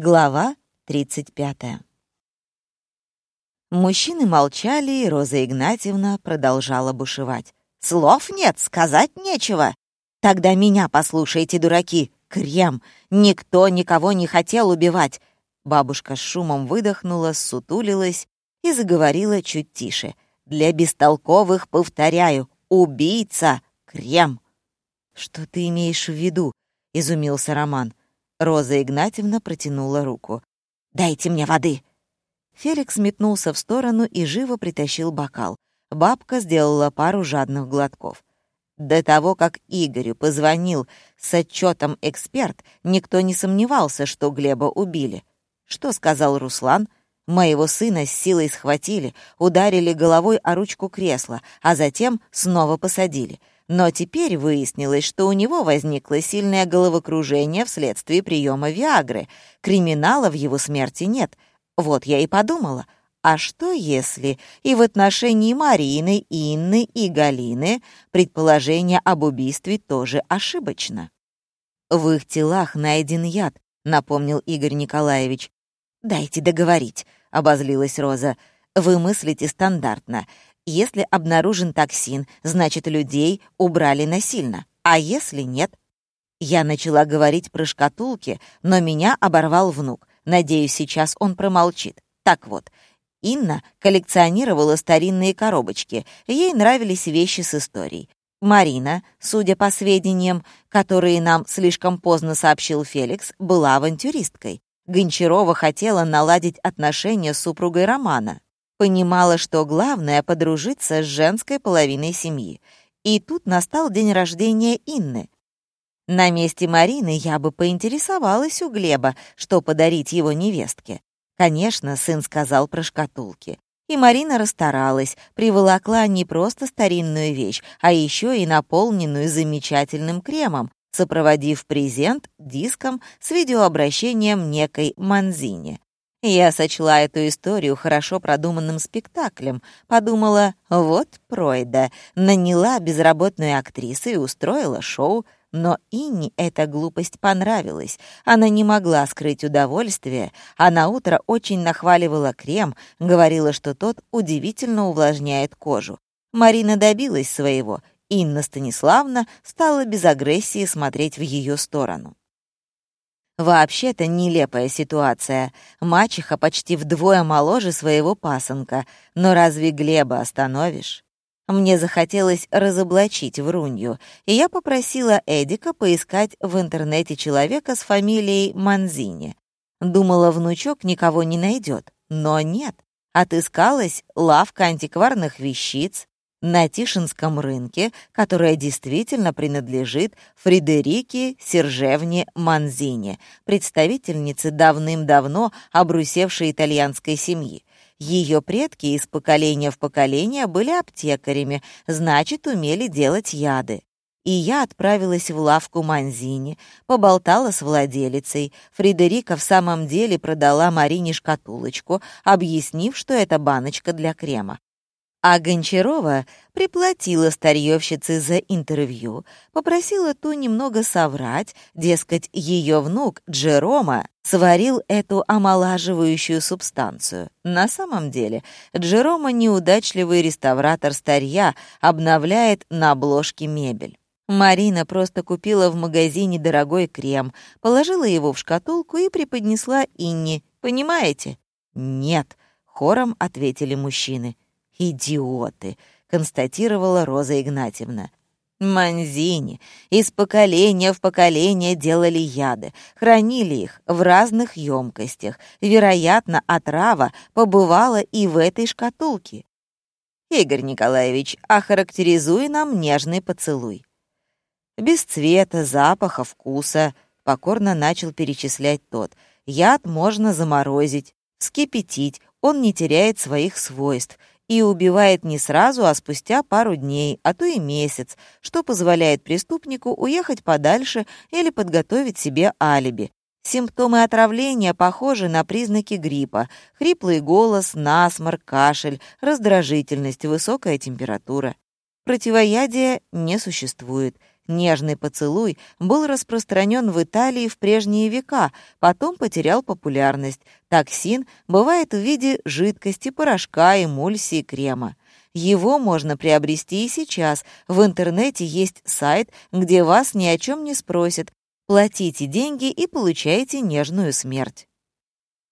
Глава 35. Мужчины молчали, и Роза Игнатьевна продолжала бушевать. «Слов нет, сказать нечего. Тогда меня послушайте, дураки. Крем. Никто никого не хотел убивать». Бабушка с шумом выдохнула, сутулилась и заговорила чуть тише. «Для бестолковых, повторяю, убийца — крем». «Что ты имеешь в виду?» — изумился Роман. Роза Игнатьевна протянула руку. «Дайте мне воды!» Феликс метнулся в сторону и живо притащил бокал. Бабка сделала пару жадных глотков. До того, как Игорю позвонил с отчетом эксперт, никто не сомневался, что Глеба убили. Что сказал Руслан? Моего сына с силой схватили, ударили головой о ручку кресла, а затем снова посадили — но теперь выяснилось, что у него возникло сильное головокружение вследствие приема Виагры. Криминала в его смерти нет. Вот я и подумала, а что если и в отношении Марины, Инны и Галины предположение об убийстве тоже ошибочно? В их телах найден яд, напомнил Игорь Николаевич. «Дайте договорить», — обозлилась Роза. «Вы мыслите стандартно. Если обнаружен токсин, значит, людей убрали насильно. А если нет? Я начала говорить про шкатулки, но меня оборвал внук. Надеюсь, сейчас он промолчит. Так вот, Инна коллекционировала старинные коробочки. Ей нравились вещи с историей. Марина, судя по сведениям, которые нам слишком поздно сообщил Феликс, была авантюристкой. Гончарова хотела наладить отношения с супругой Романа. Понимала, что главное — подружиться с женской половиной семьи. И тут настал день рождения Инны. На месте Марины я бы поинтересовалась у Глеба, что подарить его невестке. Конечно, сын сказал про шкатулки. И Марина расстаралась, приволокла не просто старинную вещь, а еще и наполненную замечательным кремом, сопроводив презент диском с видеообращением некой Манзине. Я сочла эту историю хорошо продуманным спектаклем. Подумала, вот пройда, наняла безработную актрису и устроила шоу. Но Инне эта глупость понравилась. Она не могла скрыть удовольствие, а на утро очень нахваливала крем, говорила, что тот удивительно увлажняет кожу. Марина добилась своего. Инна Станиславна стала без агрессии смотреть в ее сторону. Вообще-то нелепая ситуация. Мачеха почти вдвое моложе своего пасынка. Но разве Глеба остановишь? Мне захотелось разоблачить Врунью, и я попросила Эдика поискать в интернете человека с фамилией Манзини. Думала, внучок никого не найдет, но нет. Отыскалась лавка антикварных вещиц, на Тишинском рынке, которая действительно принадлежит Фредерике Сержевне Манзине, представительнице давным-давно обрусевшей итальянской семьи. Ее предки из поколения в поколение были аптекарями, значит, умели делать яды. И я отправилась в лавку Манзини, поболтала с владелицей. Фредерика в самом деле продала Марине шкатулочку, объяснив, что это баночка для крема. А Гончарова приплатила старьевщице за интервью, попросила ту немного соврать, дескать, ее внук Джерома сварил эту омолаживающую субстанцию. На самом деле, Джерома неудачливый реставратор старья, обновляет на обложке мебель. Марина просто купила в магазине дорогой крем, положила его в шкатулку и преподнесла Инне. Понимаете? «Нет», — хором ответили мужчины. «Идиоты!» — констатировала Роза Игнатьевна. Манзини из поколения в поколение делали яды, хранили их в разных емкостях. Вероятно, отрава побывала и в этой шкатулке. Игорь Николаевич, охарактеризуй нам нежный поцелуй. Без цвета, запаха, вкуса, покорно начал перечислять тот. Яд можно заморозить, вскипятить, он не теряет своих свойств и убивает не сразу, а спустя пару дней, а то и месяц, что позволяет преступнику уехать подальше или подготовить себе алиби. Симптомы отравления похожи на признаки гриппа. Хриплый голос, насморк, кашель, раздражительность, высокая температура. Противоядия не существует. Нежный поцелуй был распространен в Италии в прежние века, потом потерял популярность. Токсин бывает в виде жидкости, порошка, эмульсии, крема. Его можно приобрести и сейчас. В интернете есть сайт, где вас ни о чем не спросят. Платите деньги и получаете нежную смерть.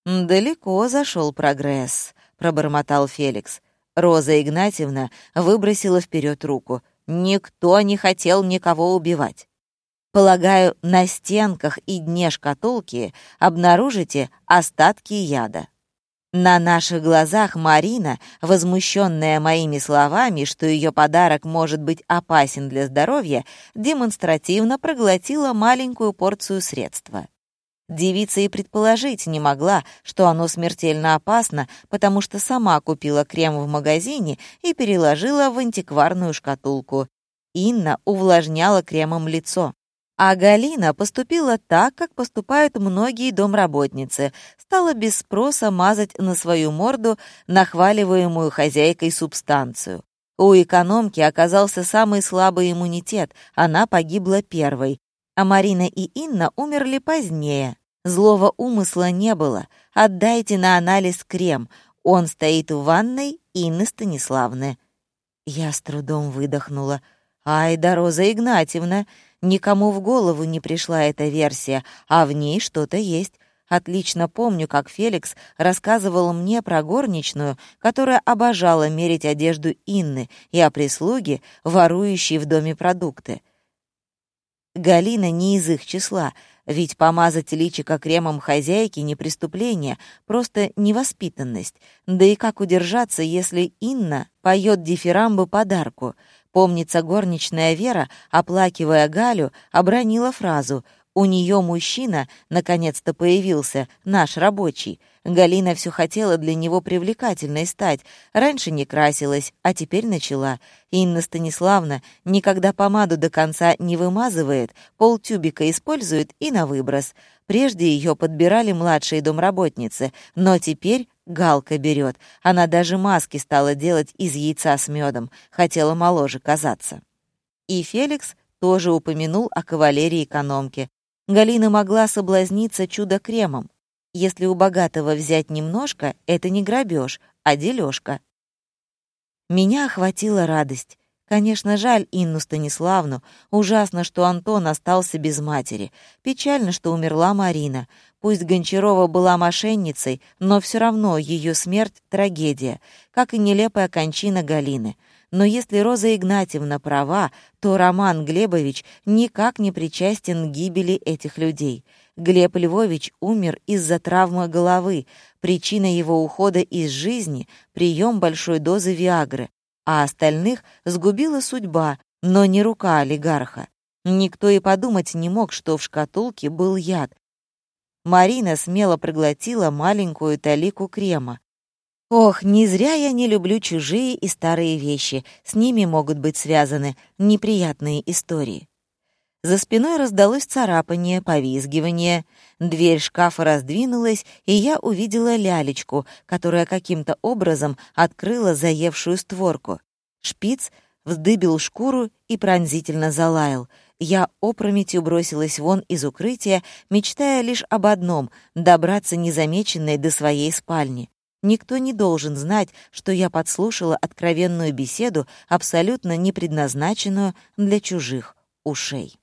«Далеко зашел прогресс», — пробормотал Феликс. Роза Игнатьевна выбросила вперед руку. «Никто не хотел никого убивать. Полагаю, на стенках и дне шкатулки обнаружите остатки яда». На наших глазах Марина, возмущенная моими словами, что ее подарок может быть опасен для здоровья, демонстративно проглотила маленькую порцию средства. Девица и предположить не могла, что оно смертельно опасно, потому что сама купила крем в магазине и переложила в антикварную шкатулку. Инна увлажняла кремом лицо. А Галина поступила так, как поступают многие домработницы, стала без спроса мазать на свою морду нахваливаемую хозяйкой субстанцию. У экономки оказался самый слабый иммунитет, она погибла первой, а Марина и Инна умерли позднее. Злого умысла не было. Отдайте на анализ крем. Он стоит в ванной Инны Станиславны. Я с трудом выдохнула. «Ай да, Роза Игнатьевна, никому в голову не пришла эта версия, а в ней что-то есть. Отлично помню, как Феликс рассказывал мне про горничную, которая обожала мерить одежду Инны, и о прислуге, ворующей в доме продукты. Галина не из их числа, ведь помазать личико кремом хозяйки не преступление, просто невоспитанность. Да и как удержаться, если Инна поет дифирамбы подарку? Помнится, горничная Вера, оплакивая Галю, обронила фразу «У нее мужчина наконец-то появился, наш рабочий». Галина все хотела для него привлекательной стать. Раньше не красилась, а теперь начала. Инна Станиславна никогда помаду до конца не вымазывает, полтюбика использует и на выброс. Прежде ее подбирали младшие домработницы, но теперь Галка берет. Она даже маски стала делать из яйца с медом, хотела моложе казаться. И Феликс тоже упомянул о кавалерии экономки. Галина могла соблазниться чудо-кремом. Если у богатого взять немножко, это не грабеж, а дележка. Меня охватила радость. Конечно, жаль Инну Станиславну. Ужасно, что Антон остался без матери. Печально, что умерла Марина. Пусть Гончарова была мошенницей, но все равно ее смерть — трагедия, как и нелепая кончина Галины. Но если Роза Игнатьевна права, то Роман Глебович никак не причастен к гибели этих людей. Глеб Львович умер из-за травмы головы. Причина его ухода из жизни — прием большой дозы Виагры, а остальных сгубила судьба, но не рука олигарха. Никто и подумать не мог, что в шкатулке был яд. Марина смело проглотила маленькую талику крема. Ох, не зря я не люблю чужие и старые вещи. С ними могут быть связаны неприятные истории. За спиной раздалось царапание, повизгивание. Дверь шкафа раздвинулась, и я увидела лялечку, которая каким-то образом открыла заевшую створку. Шпиц вздыбил шкуру и пронзительно залаял. Я опрометью бросилась вон из укрытия, мечтая лишь об одном — добраться незамеченной до своей спальни. Никто не должен знать, что я подслушала откровенную беседу, абсолютно не предназначенную для чужих ушей.